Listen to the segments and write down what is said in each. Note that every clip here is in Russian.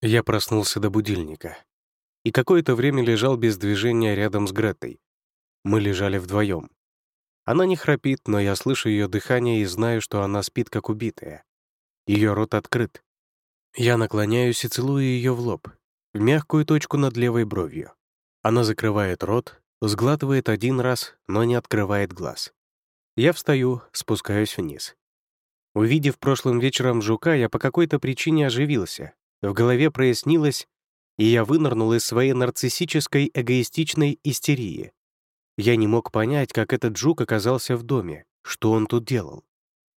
Я проснулся до будильника и какое-то время лежал без движения рядом с Гретой. Мы лежали вдвоем. Она не храпит, но я слышу ее дыхание и знаю, что она спит как убитая. Ее рот открыт. Я наклоняюсь и целую ее в лоб, в мягкую точку над левой бровью. Она закрывает рот, сглатывает один раз, но не открывает глаз. Я встаю, спускаюсь вниз. Увидев прошлым вечером жука, я по какой-то причине оживился, в голове прояснилось, и я вынырнул из своей нарциссической эгоистичной истерии. Я не мог понять, как этот жук оказался в доме, что он тут делал,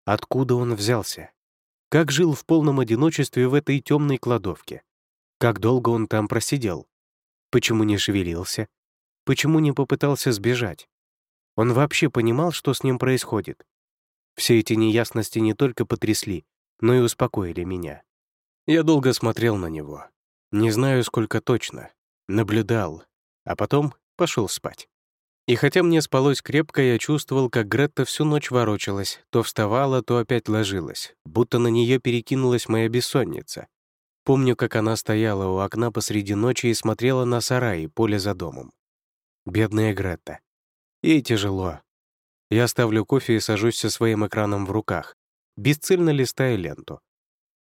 откуда он взялся, как жил в полном одиночестве в этой темной кладовке, как долго он там просидел, почему не шевелился, почему не попытался сбежать. Он вообще понимал, что с ним происходит. Все эти неясности не только потрясли, но и успокоили меня. Я долго смотрел на него. Не знаю, сколько точно. Наблюдал. А потом пошел спать. И хотя мне спалось крепко, я чувствовал, как Гретта всю ночь ворочалась, то вставала, то опять ложилась, будто на нее перекинулась моя бессонница. Помню, как она стояла у окна посреди ночи и смотрела на сарай и поле за домом. Бедная Гретта. Ей тяжело. Я ставлю кофе и сажусь со своим экраном в руках, бесцельно листая ленту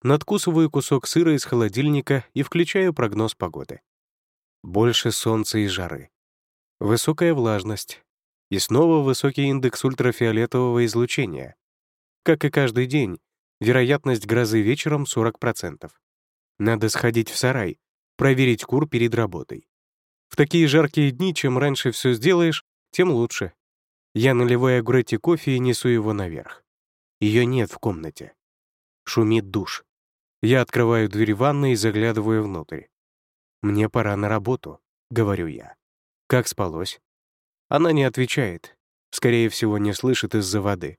надкусываю кусок сыра из холодильника и включаю прогноз погоды. Больше солнца и жары. Высокая влажность. И снова высокий индекс ультрафиолетового излучения. Как и каждый день, вероятность грозы вечером 40%. Надо сходить в сарай, проверить кур перед работой. В такие жаркие дни, чем раньше все сделаешь, тем лучше. Я наливаю Гретти кофе и несу его наверх. Ее нет в комнате. Шумит душ. Я открываю дверь ванной и заглядываю внутрь. «Мне пора на работу», — говорю я. «Как спалось?» Она не отвечает. Скорее всего, не слышит из-за воды.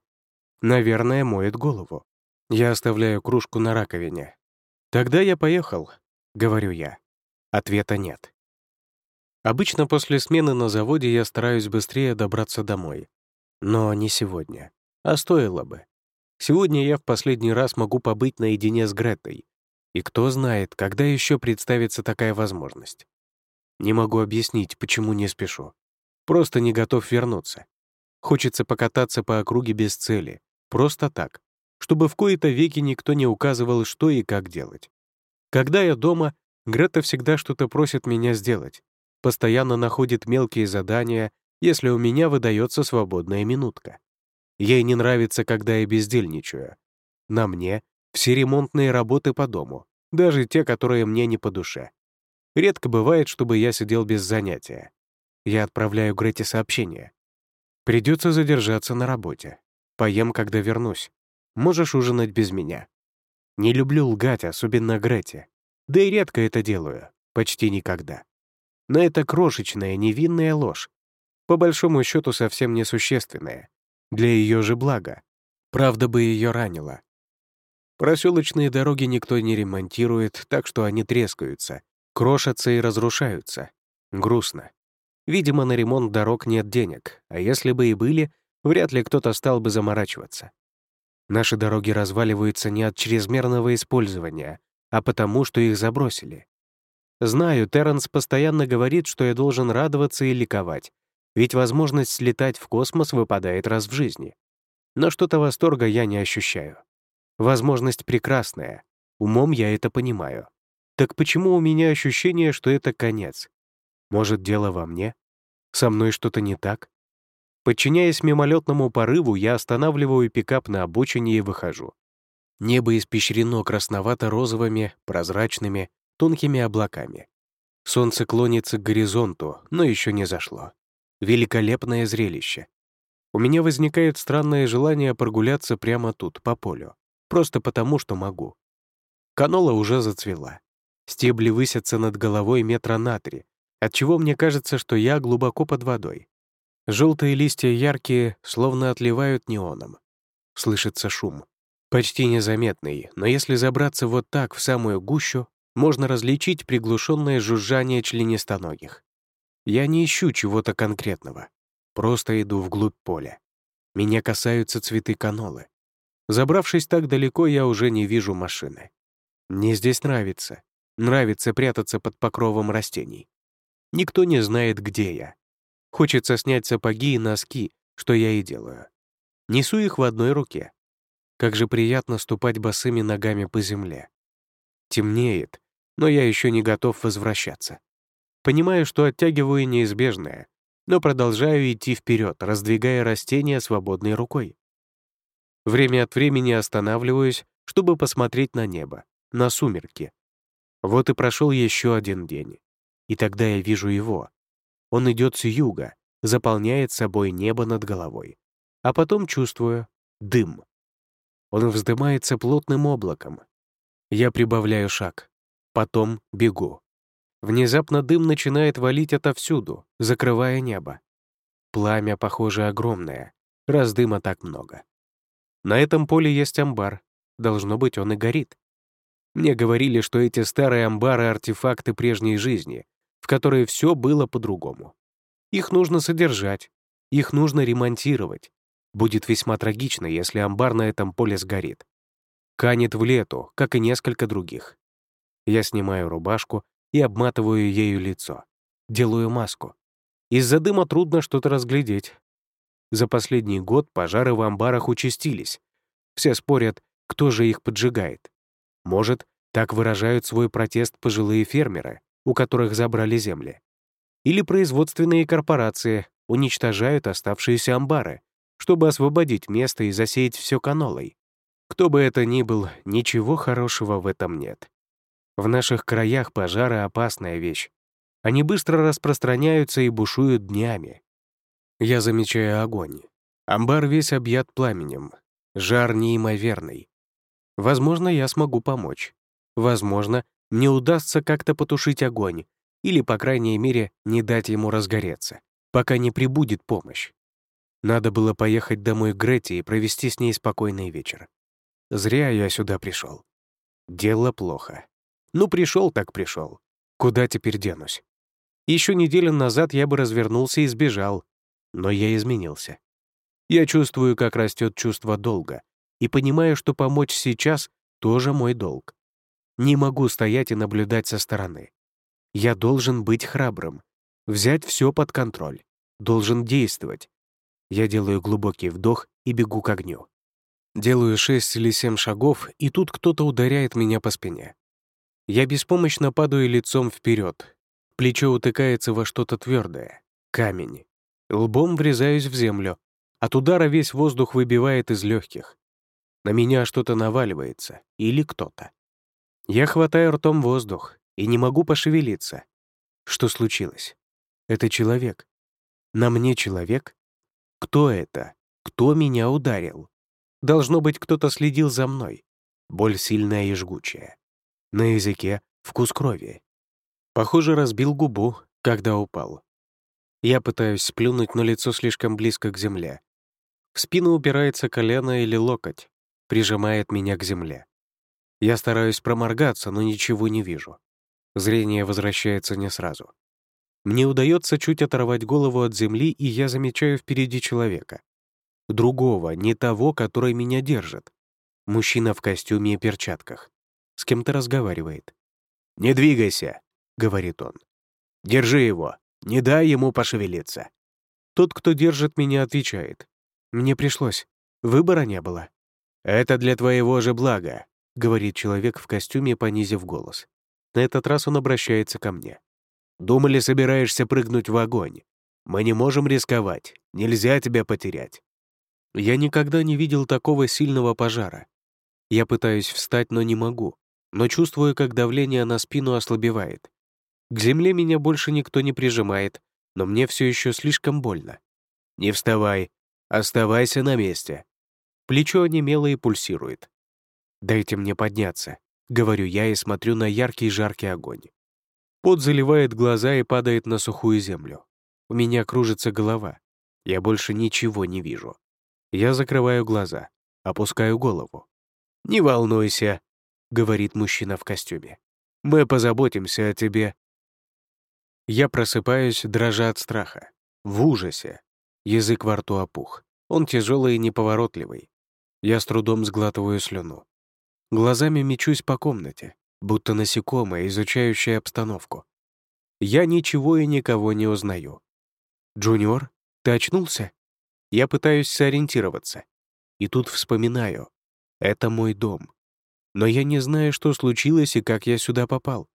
Наверное, моет голову. Я оставляю кружку на раковине. «Тогда я поехал», — говорю я. Ответа нет. Обычно после смены на заводе я стараюсь быстрее добраться домой. Но не сегодня. А стоило бы. Сегодня я в последний раз могу побыть наедине с Гретой. И кто знает, когда еще представится такая возможность. Не могу объяснить, почему не спешу. Просто не готов вернуться. Хочется покататься по округе без цели. Просто так. Чтобы в кои-то веки никто не указывал, что и как делать. Когда я дома, Грета всегда что-то просит меня сделать. Постоянно находит мелкие задания, если у меня выдается свободная минутка. Ей не нравится, когда я бездельничаю. На мне все ремонтные работы по дому, даже те, которые мне не по душе. Редко бывает, чтобы я сидел без занятия. Я отправляю Грете сообщение. Придется задержаться на работе. Поем, когда вернусь. Можешь ужинать без меня. Не люблю лгать, особенно Грете. Да и редко это делаю, почти никогда. Но это крошечная, невинная ложь. По большому счету совсем несущественная для ее же блага. Правда бы ее ранило. Проселочные дороги никто не ремонтирует, так что они трескаются, крошатся и разрушаются. Грустно. Видимо, на ремонт дорог нет денег, а если бы и были, вряд ли кто-то стал бы заморачиваться. Наши дороги разваливаются не от чрезмерного использования, а потому, что их забросили. Знаю, Терренс постоянно говорит, что я должен радоваться и ликовать, ведь возможность слетать в космос выпадает раз в жизни. Но что-то восторга я не ощущаю. Возможность прекрасная. Умом я это понимаю. Так почему у меня ощущение, что это конец? Может, дело во мне? Со мной что-то не так? Подчиняясь мимолетному порыву, я останавливаю пикап на обочине и выхожу. Небо испещрено красновато-розовыми, прозрачными, тонкими облаками. Солнце клонится к горизонту, но еще не зашло. Великолепное зрелище. У меня возникает странное желание прогуляться прямо тут, по полю. Просто потому, что могу. Канола уже зацвела. Стебли высятся над головой метра на три, отчего мне кажется, что я глубоко под водой. Желтые листья яркие, словно отливают неоном. Слышится шум. Почти незаметный, но если забраться вот так в самую гущу, можно различить приглушенное жужжание членистоногих. Я не ищу чего-то конкретного. Просто иду вглубь поля. Меня касаются цветы канолы. Забравшись так далеко, я уже не вижу машины. Мне здесь нравится. Нравится прятаться под покровом растений. Никто не знает, где я. Хочется снять сапоги и носки, что я и делаю. Несу их в одной руке. Как же приятно ступать босыми ногами по земле. Темнеет, но я еще не готов возвращаться. Понимаю, что оттягиваю неизбежное, но продолжаю идти вперед, раздвигая растения свободной рукой. Время от времени останавливаюсь, чтобы посмотреть на небо, на сумерки. Вот и прошел еще один день. И тогда я вижу его. Он идет с юга, заполняет собой небо над головой. А потом чувствую дым. Он вздымается плотным облаком. Я прибавляю шаг. Потом бегу. Внезапно дым начинает валить отовсюду, закрывая небо. Пламя, похоже, огромное, раз дыма так много. На этом поле есть амбар. Должно быть, он и горит. Мне говорили, что эти старые амбары — артефакты прежней жизни, в которой все было по-другому. Их нужно содержать, их нужно ремонтировать. Будет весьма трагично, если амбар на этом поле сгорит. Канет в лету, как и несколько других. Я снимаю рубашку и обматываю ею лицо. Делаю маску. Из-за дыма трудно что-то разглядеть. За последний год пожары в амбарах участились. Все спорят, кто же их поджигает. Может, так выражают свой протест пожилые фермеры, у которых забрали земли. Или производственные корпорации уничтожают оставшиеся амбары, чтобы освободить место и засеять все канолой. Кто бы это ни был, ничего хорошего в этом нет. В наших краях пожары — опасная вещь. Они быстро распространяются и бушуют днями. Я замечаю огонь. Амбар весь объят пламенем. Жар неимоверный. Возможно, я смогу помочь. Возможно, мне удастся как-то потушить огонь или, по крайней мере, не дать ему разгореться, пока не прибудет помощь. Надо было поехать домой к Грете и провести с ней спокойный вечер. Зря я сюда пришел. Дело плохо. Ну, пришел так пришел. Куда теперь денусь? Еще неделю назад я бы развернулся и сбежал, но я изменился. Я чувствую, как растет чувство долга, и понимаю, что помочь сейчас тоже мой долг. Не могу стоять и наблюдать со стороны. Я должен быть храбрым, взять все под контроль, должен действовать. Я делаю глубокий вдох и бегу к огню. Делаю шесть или семь шагов, и тут кто-то ударяет меня по спине. Я беспомощно падаю лицом вперед. Плечо утыкается во что-то твердое. Камень. Лбом врезаюсь в землю. От удара весь воздух выбивает из легких. На меня что-то наваливается. Или кто-то. Я хватаю ртом воздух и не могу пошевелиться. Что случилось? Это человек. На мне человек? Кто это? Кто меня ударил? Должно быть, кто-то следил за мной. Боль сильная и жгучая. На языке вкус крови. Похоже, разбил губу, когда упал. Я пытаюсь сплюнуть, но лицо слишком близко к земле. В спину упирается колено или локоть, прижимает меня к земле. Я стараюсь проморгаться, но ничего не вижу. Зрение возвращается не сразу. Мне удается чуть оторвать голову от земли, и я замечаю впереди человека. Другого, не того, который меня держит. Мужчина в костюме и перчатках с кем-то разговаривает. «Не двигайся», — говорит он. «Держи его, не дай ему пошевелиться». Тот, кто держит меня, отвечает. «Мне пришлось. Выбора не было». «Это для твоего же блага», — говорит человек в костюме, понизив голос. На этот раз он обращается ко мне. «Думали, собираешься прыгнуть в огонь? Мы не можем рисковать, нельзя тебя потерять». Я никогда не видел такого сильного пожара. Я пытаюсь встать, но не могу но чувствую, как давление на спину ослабевает. К земле меня больше никто не прижимает, но мне все еще слишком больно. «Не вставай, оставайся на месте». Плечо онемело и пульсирует. «Дайте мне подняться», — говорю я и смотрю на яркий жаркий огонь. Пот заливает глаза и падает на сухую землю. У меня кружится голова. Я больше ничего не вижу. Я закрываю глаза, опускаю голову. «Не волнуйся», — говорит мужчина в костюме. «Мы позаботимся о тебе». Я просыпаюсь, дрожа от страха, в ужасе. Язык во рту опух. Он тяжелый и неповоротливый. Я с трудом сглатываю слюну. Глазами мечусь по комнате. будто насекомое, изучающее обстановку. Я ничего и никого не узнаю. «Джуниор, ты очнулся?» Я пытаюсь сориентироваться. И тут вспоминаю. Это мой дом. Но я не знаю, что случилось и как я сюда попал.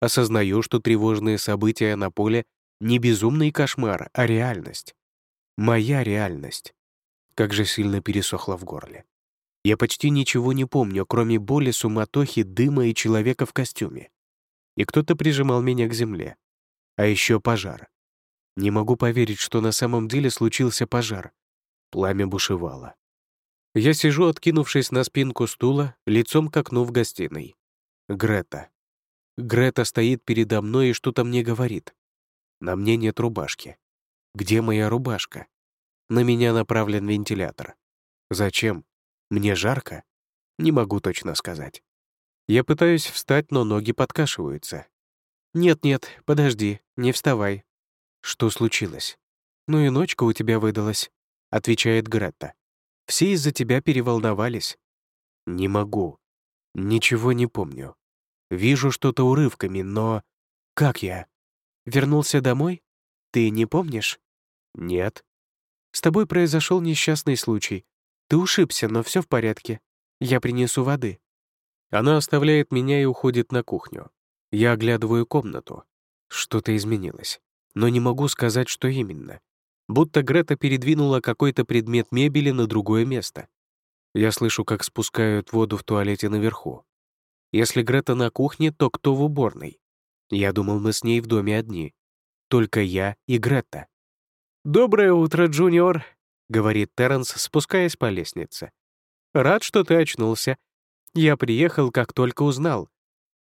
Осознаю, что тревожные события на поле — не безумный кошмар, а реальность. Моя реальность. Как же сильно пересохло в горле. Я почти ничего не помню, кроме боли, суматохи, дыма и человека в костюме. И кто-то прижимал меня к земле. А еще пожар. Не могу поверить, что на самом деле случился пожар. Пламя бушевало. Я сижу, откинувшись на спинку стула, лицом к окну в гостиной. Грета. Грета стоит передо мной и что-то мне говорит. На мне нет рубашки. Где моя рубашка? На меня направлен вентилятор. Зачем? Мне жарко? Не могу точно сказать. Я пытаюсь встать, но ноги подкашиваются. «Нет-нет, подожди, не вставай». «Что случилось?» «Ну и ночка у тебя выдалась», — отвечает Гретта. «Все из-за тебя переволновались». «Не могу. Ничего не помню. Вижу что-то урывками, но... Как я? Вернулся домой? Ты не помнишь?» «Нет». «С тобой произошел несчастный случай. Ты ушибся, но все в порядке. Я принесу воды». Она оставляет меня и уходит на кухню. Я оглядываю комнату. Что-то изменилось. Но не могу сказать, что именно. Будто Грета передвинула какой-то предмет мебели на другое место. Я слышу, как спускают воду в туалете наверху. Если Грета на кухне, то кто в уборной? Я думал, мы с ней в доме одни. Только я и Грета. «Доброе утро, Джуниор», — говорит Терренс, спускаясь по лестнице. «Рад, что ты очнулся. Я приехал, как только узнал.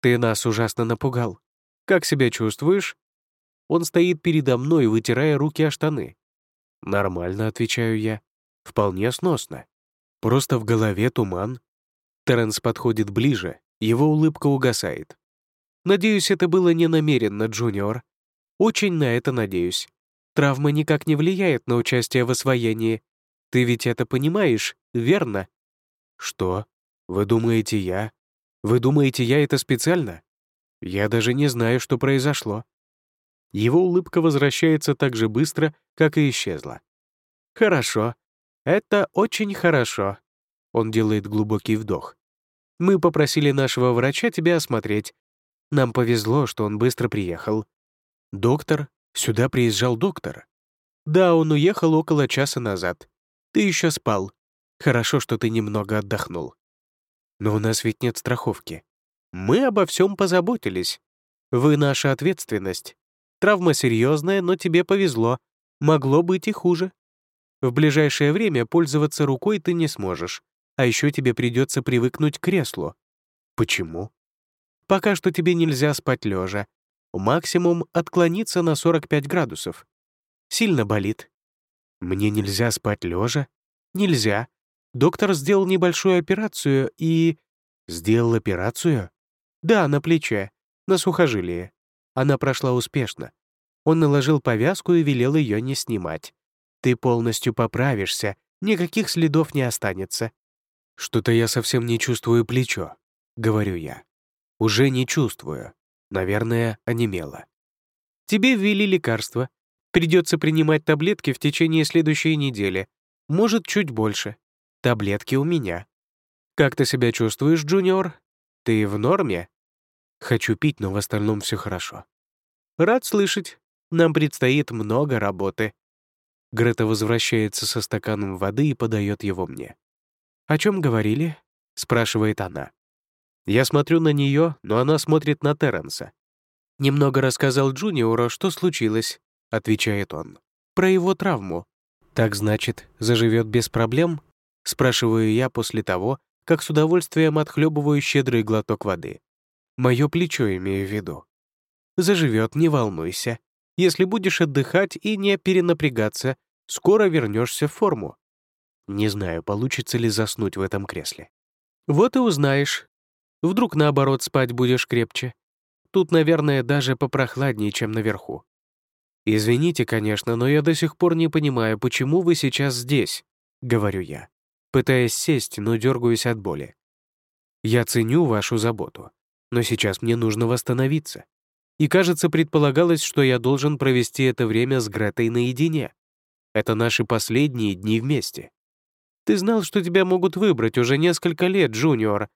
Ты нас ужасно напугал. Как себя чувствуешь?» Он стоит передо мной, вытирая руки о штаны. «Нормально», — отвечаю я. «Вполне сносно. Просто в голове туман». Терренс подходит ближе, его улыбка угасает. «Надеюсь, это было не намеренно, Джуниор. Очень на это надеюсь. Травма никак не влияет на участие в освоении. Ты ведь это понимаешь, верно?» «Что? Вы думаете, я? Вы думаете, я это специально? Я даже не знаю, что произошло». Его улыбка возвращается так же быстро, как и исчезла. «Хорошо. Это очень хорошо». Он делает глубокий вдох. «Мы попросили нашего врача тебя осмотреть. Нам повезло, что он быстро приехал. Доктор Сюда приезжал доктор. Да, он уехал около часа назад. Ты еще спал. Хорошо, что ты немного отдохнул. Но у нас ведь нет страховки. Мы обо всем позаботились. Вы наша ответственность. Травма серьезная, но тебе повезло. Могло быть и хуже. В ближайшее время пользоваться рукой ты не сможешь. А еще тебе придется привыкнуть к креслу. Почему? Пока что тебе нельзя спать лежа, Максимум отклониться на 45 градусов. Сильно болит. Мне нельзя спать лежа? Нельзя. Доктор сделал небольшую операцию и... Сделал операцию? Да, на плече, на сухожилие. Она прошла успешно. Он наложил повязку и велел ее не снимать. Ты полностью поправишься, никаких следов не останется. Что-то я совсем не чувствую плечо, говорю я. Уже не чувствую. Наверное, онемела. «Тебе ввели лекарство. Придется принимать таблетки в течение следующей недели. Может, чуть больше. Таблетки у меня. Как ты себя чувствуешь, Джуниор? Ты в норме?» «Хочу пить, но в остальном все хорошо». «Рад слышать. Нам предстоит много работы». Грета возвращается со стаканом воды и подает его мне. «О чем говорили?» — спрашивает она. Я смотрю на нее, но она смотрит на Терренса. «Немного рассказал Джуниору, что случилось», — отвечает он. «Про его травму». «Так значит, заживет без проблем?» — спрашиваю я после того, как с удовольствием отхлебываю щедрый глоток воды. Мое плечо имею в виду. «Заживет, не волнуйся. Если будешь отдыхать и не перенапрягаться, скоро вернешься в форму». Не знаю, получится ли заснуть в этом кресле. «Вот и узнаешь», Вдруг, наоборот, спать будешь крепче. Тут, наверное, даже попрохладнее, чем наверху. «Извините, конечно, но я до сих пор не понимаю, почему вы сейчас здесь», — говорю я, пытаясь сесть, но дергаюсь от боли. «Я ценю вашу заботу. Но сейчас мне нужно восстановиться. И, кажется, предполагалось, что я должен провести это время с Гретой наедине. Это наши последние дни вместе. Ты знал, что тебя могут выбрать уже несколько лет, Джуниор.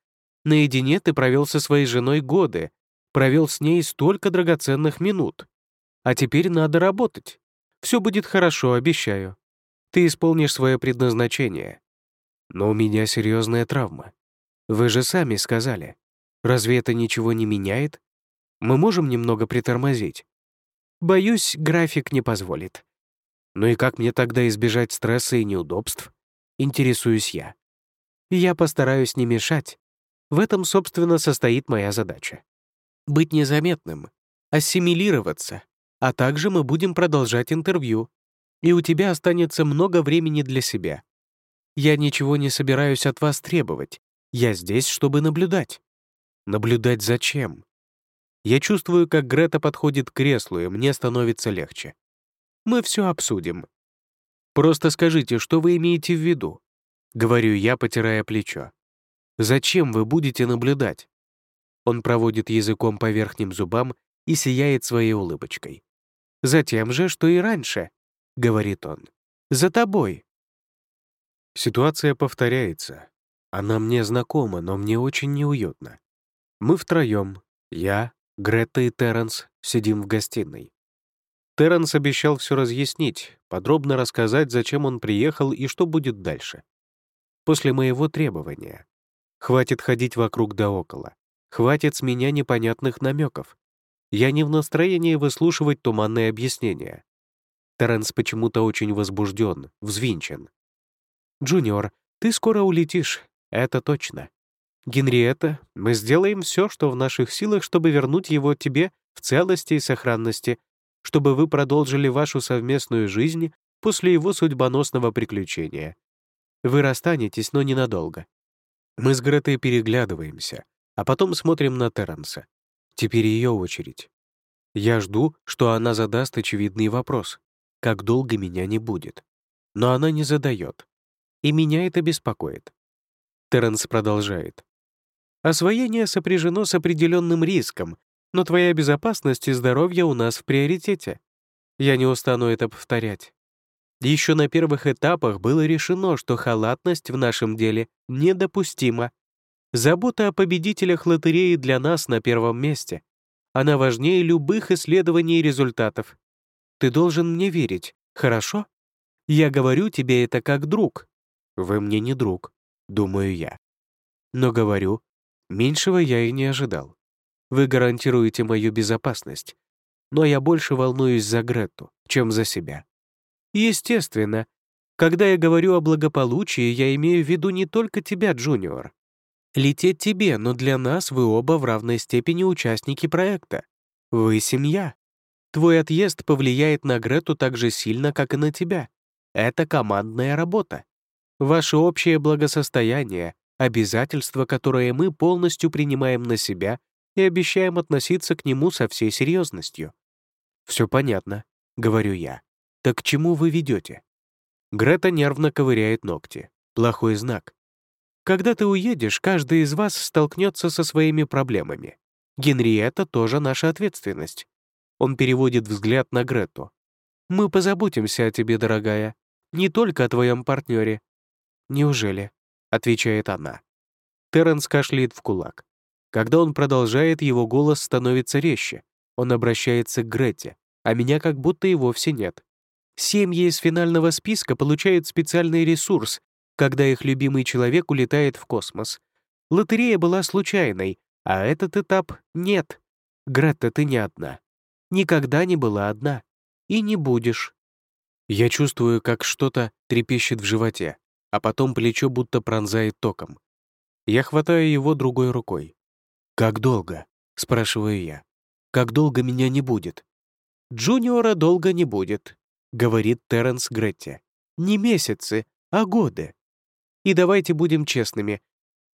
Наедине ты провел со своей женой годы, провел с ней столько драгоценных минут. А теперь надо работать. Все будет хорошо, обещаю. Ты исполнишь свое предназначение. Но у меня серьезная травма. Вы же сами сказали. Разве это ничего не меняет? Мы можем немного притормозить? Боюсь, график не позволит. Ну и как мне тогда избежать стресса и неудобств? Интересуюсь я. Я постараюсь не мешать. В этом, собственно, состоит моя задача. Быть незаметным, ассимилироваться, а также мы будем продолжать интервью, и у тебя останется много времени для себя. Я ничего не собираюсь от вас требовать. Я здесь, чтобы наблюдать. Наблюдать зачем? Я чувствую, как Грета подходит к креслу, и мне становится легче. Мы все обсудим. Просто скажите, что вы имеете в виду? Говорю я, потирая плечо. Зачем вы будете наблюдать? Он проводит языком по верхним зубам и сияет своей улыбочкой. «Затем же, что и раньше», — говорит он. «За тобой». Ситуация повторяется. Она мне знакома, но мне очень неуютно. Мы втроем, я, Грета и Терренс, сидим в гостиной. Терренс обещал все разъяснить, подробно рассказать, зачем он приехал и что будет дальше. После моего требования. Хватит ходить вокруг да около. Хватит с меня непонятных намеков. Я не в настроении выслушивать туманные объяснения. Терренс почему-то очень возбужден, взвинчен. «Джуниор, ты скоро улетишь, это точно. Генриетта, мы сделаем все, что в наших силах, чтобы вернуть его тебе в целости и сохранности, чтобы вы продолжили вашу совместную жизнь после его судьбоносного приключения. Вы расстанетесь, но ненадолго. Мы с Гретой переглядываемся, а потом смотрим на Терренса. Теперь ее очередь. Я жду, что она задаст очевидный вопрос. Как долго меня не будет? Но она не задает. И меня это беспокоит. Терренс продолжает. Освоение сопряжено с определенным риском, но твоя безопасность и здоровье у нас в приоритете. Я не устану это повторять. Еще на первых этапах было решено, что халатность в нашем деле недопустима. Забота о победителях лотереи для нас на первом месте. Она важнее любых исследований и результатов. Ты должен мне верить, хорошо? Я говорю тебе это как друг. Вы мне не друг, думаю я. Но говорю, меньшего я и не ожидал. Вы гарантируете мою безопасность, но я больше волнуюсь за Гретту, чем за себя. Естественно, когда я говорю о благополучии, я имею в виду не только тебя, Джуниор. Лететь тебе, но для нас вы оба в равной степени участники проекта. Вы семья. Твой отъезд повлияет на Грету так же сильно, как и на тебя. Это командная работа. Ваше общее благосостояние — обязательство, которое мы полностью принимаем на себя и обещаем относиться к нему со всей серьезностью. «Все понятно», — говорю я. «Так к чему вы ведете?» Грета нервно ковыряет ногти. Плохой знак. Когда ты уедешь, каждый из вас столкнется со своими проблемами. Генриетта тоже наша ответственность. Он переводит взгляд на Грету. «Мы позаботимся о тебе, дорогая. Не только о твоем партнере». «Неужели?» — отвечает она. Терренс кашляет в кулак. Когда он продолжает, его голос становится резче. Он обращается к Грете, а меня как будто и вовсе нет. Семьи из финального списка получают специальный ресурс, когда их любимый человек улетает в космос. Лотерея была случайной, а этот этап — нет. Гретта, ты не одна. Никогда не была одна. И не будешь. Я чувствую, как что-то трепещет в животе, а потом плечо будто пронзает током. Я хватаю его другой рукой. «Как долго?» — спрашиваю я. «Как долго меня не будет?» «Джуниора долго не будет», — говорит Терренс Гретти. «Не месяцы, а годы. И давайте будем честными.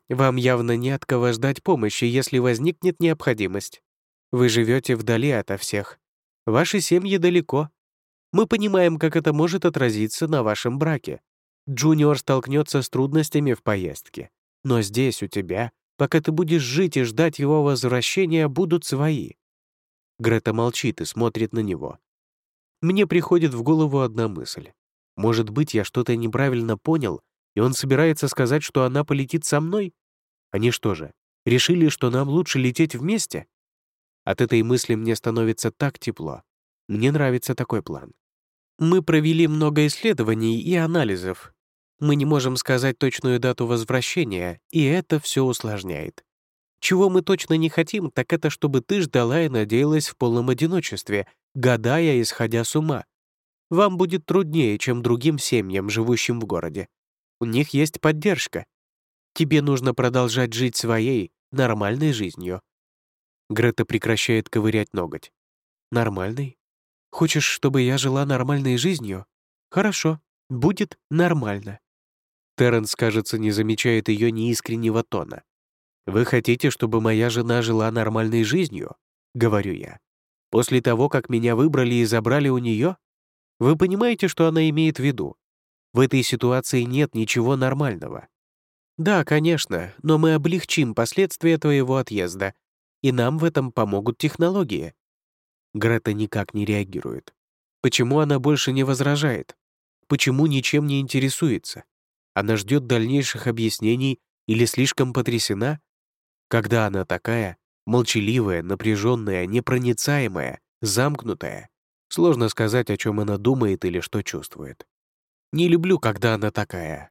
Вам явно не от кого ждать помощи, если возникнет необходимость. Вы живете вдали ото всех. Ваши семьи далеко. Мы понимаем, как это может отразиться на вашем браке. Джуниор столкнется с трудностями в поездке. Но здесь у тебя Пока ты будешь жить и ждать его возвращения, будут свои». Грета молчит и смотрит на него. Мне приходит в голову одна мысль. Может быть, я что-то неправильно понял, и он собирается сказать, что она полетит со мной? Они что же, решили, что нам лучше лететь вместе? От этой мысли мне становится так тепло. Мне нравится такой план. Мы провели много исследований и анализов. Мы не можем сказать точную дату возвращения, и это все усложняет. Чего мы точно не хотим, так это чтобы ты ждала и надеялась в полном одиночестве, гадая и сходя с ума. Вам будет труднее, чем другим семьям, живущим в городе. У них есть поддержка. Тебе нужно продолжать жить своей, нормальной жизнью. Грета прекращает ковырять ноготь. Нормальный? Хочешь, чтобы я жила нормальной жизнью? Хорошо, будет нормально. Терренс, кажется, не замечает ее неискреннего тона. «Вы хотите, чтобы моя жена жила нормальной жизнью?» — говорю я. «После того, как меня выбрали и забрали у нее? Вы понимаете, что она имеет в виду? В этой ситуации нет ничего нормального. Да, конечно, но мы облегчим последствия твоего отъезда, и нам в этом помогут технологии. Грета никак не реагирует. Почему она больше не возражает? Почему ничем не интересуется? Она ждет дальнейших объяснений или слишком потрясена? Когда она такая, молчаливая, напряженная, непроницаемая, замкнутая, сложно сказать, о чем она думает или что чувствует. Не люблю, когда она такая.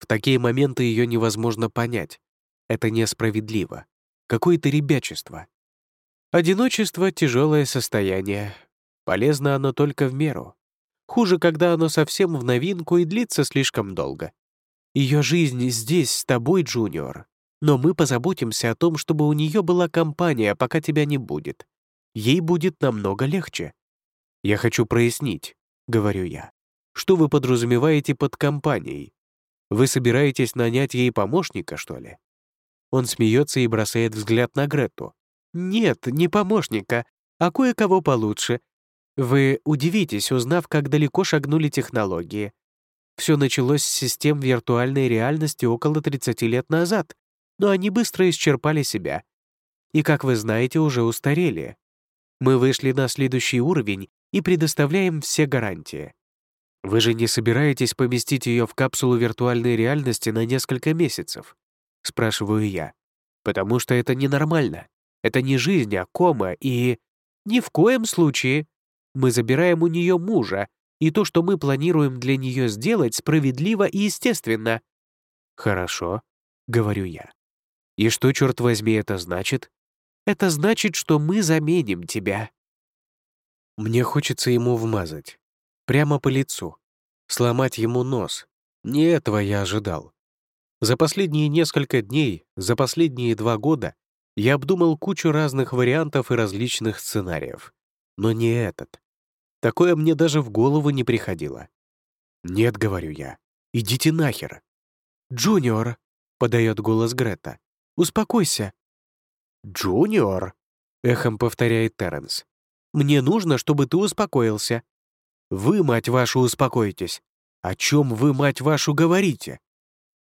В такие моменты ее невозможно понять. Это несправедливо. Какое-то ребячество. Одиночество — тяжелое состояние. Полезно оно только в меру. Хуже, когда оно совсем в новинку и длится слишком долго. Ее жизнь здесь, с тобой, Джуниор. Но мы позаботимся о том, чтобы у нее была компания, пока тебя не будет. Ей будет намного легче. Я хочу прояснить, — говорю я. Что вы подразумеваете под компанией? Вы собираетесь нанять ей помощника, что ли? Он смеется и бросает взгляд на Грету. Нет, не помощника, а кое-кого получше. Вы удивитесь, узнав, как далеко шагнули технологии. Все началось с систем виртуальной реальности около 30 лет назад, но они быстро исчерпали себя. И, как вы знаете, уже устарели. Мы вышли на следующий уровень и предоставляем все гарантии. Вы же не собираетесь поместить ее в капсулу виртуальной реальности на несколько месяцев? Спрашиваю я. Потому что это ненормально. Это не жизнь, а кома, и... Ни в коем случае. Мы забираем у нее мужа, и то, что мы планируем для нее сделать, справедливо и естественно. «Хорошо», — говорю я. «И что, черт возьми, это значит?» «Это значит, что мы заменим тебя». Мне хочется ему вмазать. Прямо по лицу. Сломать ему нос. Не этого я ожидал. За последние несколько дней, за последние два года я обдумал кучу разных вариантов и различных сценариев. Но не этот. Такое мне даже в голову не приходило. «Нет», — говорю я, — «идите нахер». «Джуниор», — подает голос Грета, — «успокойся». «Джуниор», — эхом повторяет Терренс, — «мне нужно, чтобы ты успокоился». «Вы, мать вашу, успокойтесь. О чем вы, мать вашу, говорите?»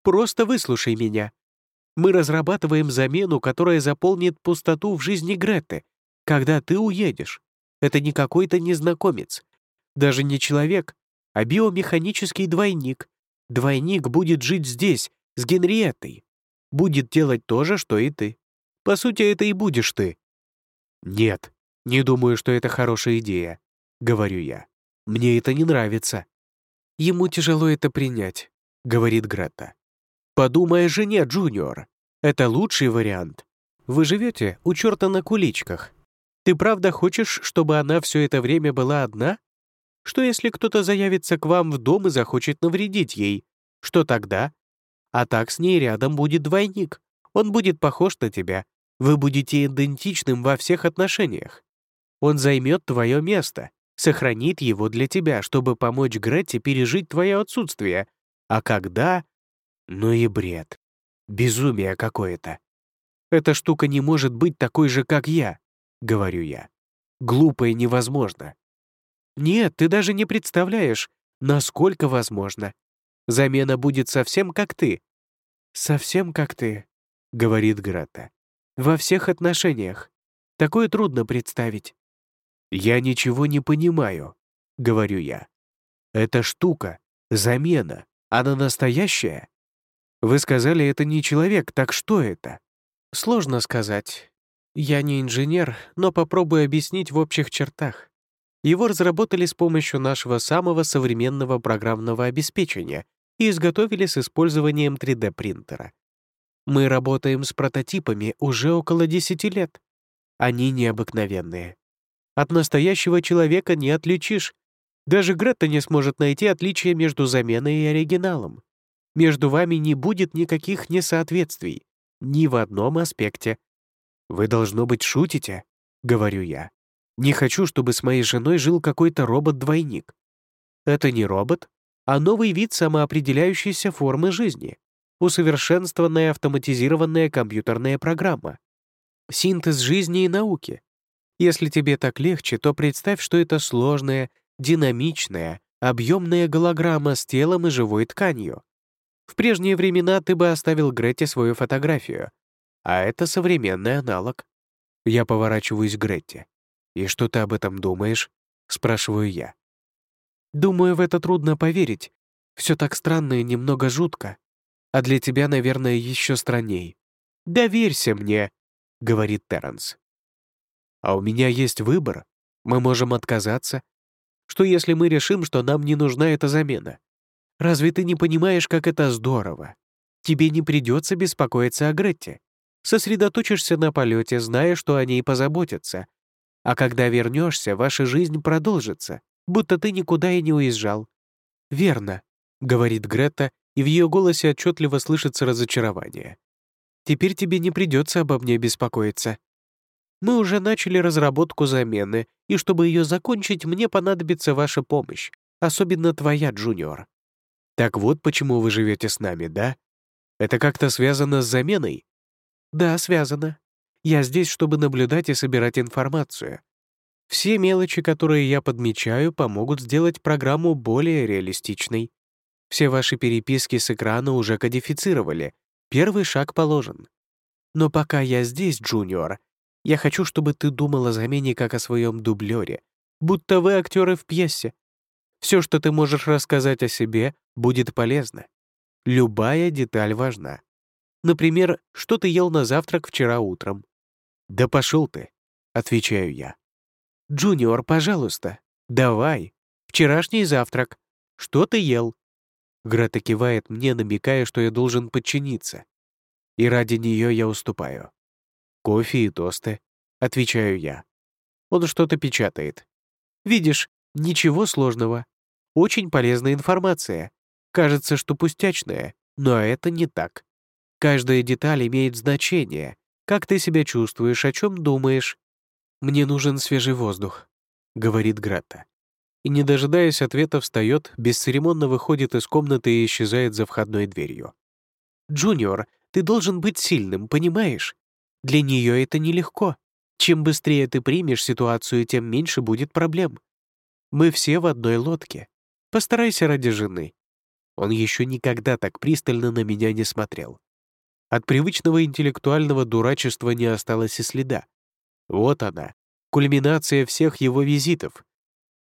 «Просто выслушай меня. Мы разрабатываем замену, которая заполнит пустоту в жизни Греты, когда ты уедешь. Это не какой-то незнакомец, даже не человек, а биомеханический двойник. Двойник будет жить здесь, с Генриеттой. Будет делать то же, что и ты. По сути, это и будешь ты. Нет, не думаю, что это хорошая идея, говорю я. Мне это не нравится. Ему тяжело это принять, говорит Грета. Подумай о жене, Джуниор. Это лучший вариант. Вы живете у черта на куличках. Ты правда хочешь, чтобы она все это время была одна? Что если кто-то заявится к вам в дом и захочет навредить ей? Что тогда? А так с ней рядом будет двойник. Он будет похож на тебя. Вы будете идентичным во всех отношениях. Он займет твое место, сохранит его для тебя, чтобы помочь Гретте пережить твое отсутствие. А когда ну и бред. Безумие какое-то. Эта штука не может быть такой же, как я, говорю я. Глупо и невозможно. Нет, ты даже не представляешь, насколько возможно. Замена будет совсем как ты. Совсем как ты. — говорит Грета. «Во всех отношениях. Такое трудно представить». «Я ничего не понимаю», — говорю я. «Это штука, замена, она настоящая?» «Вы сказали, это не человек, так что это?» «Сложно сказать. Я не инженер, но попробую объяснить в общих чертах. Его разработали с помощью нашего самого современного программного обеспечения и изготовили с использованием 3D-принтера. Мы работаем с прототипами уже около 10 лет. Они необыкновенные. От настоящего человека не отличишь. Даже Гретта не сможет найти отличия между заменой и оригиналом. Между вами не будет никаких несоответствий. Ни в одном аспекте. «Вы, должно быть, шутите?» — говорю я. «Не хочу, чтобы с моей женой жил какой-то робот-двойник». «Это не робот, а новый вид самоопределяющейся формы жизни усовершенствованная автоматизированная компьютерная программа. Синтез жизни и науки. Если тебе так легче, то представь, что это сложная, динамичная, объемная голограмма с телом и живой тканью. В прежние времена ты бы оставил Грете свою фотографию, а это современный аналог. Я поворачиваюсь к Гретте. «И что ты об этом думаешь?» — спрашиваю я. «Думаю, в это трудно поверить. Все так странно и немного жутко а для тебя, наверное, еще странней. «Доверься мне», — говорит Терренс. «А у меня есть выбор. Мы можем отказаться. Что если мы решим, что нам не нужна эта замена? Разве ты не понимаешь, как это здорово? Тебе не придется беспокоиться о Гретте. Сосредоточишься на полете, зная, что о ней позаботятся. А когда вернешься, ваша жизнь продолжится, будто ты никуда и не уезжал. «Верно», — говорит Гретта и в ее голосе отчетливо слышится разочарование. «Теперь тебе не придется обо мне беспокоиться. Мы уже начали разработку замены, и чтобы ее закончить, мне понадобится ваша помощь, особенно твоя, Джуниор». «Так вот почему вы живете с нами, да? Это как-то связано с заменой?» «Да, связано. Я здесь, чтобы наблюдать и собирать информацию. Все мелочи, которые я подмечаю, помогут сделать программу более реалистичной. Все ваши переписки с экрана уже кодифицировали. Первый шаг положен. Но пока я здесь, Джуниор, я хочу, чтобы ты думал о замене как о своем дублере, будто вы актеры в пьесе. Все, что ты можешь рассказать о себе, будет полезно. Любая деталь важна. Например, что ты ел на завтрак вчера утром. «Да пошел ты», — отвечаю я. «Джуниор, пожалуйста, давай. Вчерашний завтрак. Что ты ел?» Грета кивает мне, намекая, что я должен подчиниться. И ради нее я уступаю. «Кофе и тосты», — отвечаю я. Он что-то печатает. «Видишь, ничего сложного. Очень полезная информация. Кажется, что пустячная, но это не так. Каждая деталь имеет значение. Как ты себя чувствуешь, о чем думаешь? Мне нужен свежий воздух», — говорит Грата и, не дожидаясь ответа, встает, бесцеремонно выходит из комнаты и исчезает за входной дверью. «Джуниор, ты должен быть сильным, понимаешь? Для нее это нелегко. Чем быстрее ты примешь ситуацию, тем меньше будет проблем. Мы все в одной лодке. Постарайся ради жены». Он еще никогда так пристально на меня не смотрел. От привычного интеллектуального дурачества не осталось и следа. Вот она, кульминация всех его визитов —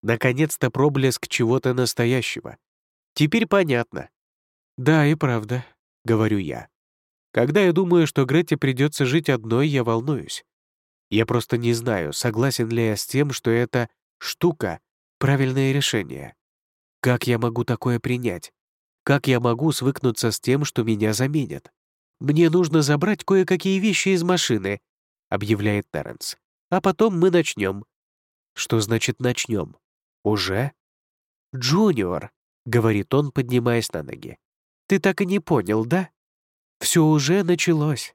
Наконец-то проблеск чего-то настоящего. Теперь понятно. «Да, и правда», — говорю я. Когда я думаю, что Грете придется жить одной, я волнуюсь. Я просто не знаю, согласен ли я с тем, что эта штука — правильное решение. Как я могу такое принять? Как я могу свыкнуться с тем, что меня заменят? «Мне нужно забрать кое-какие вещи из машины», — объявляет Терренс. «А потом мы начнем». Что значит «начнем»? «Уже?» «Джуниор», — говорит он, поднимаясь на ноги. «Ты так и не понял, да? Все уже началось».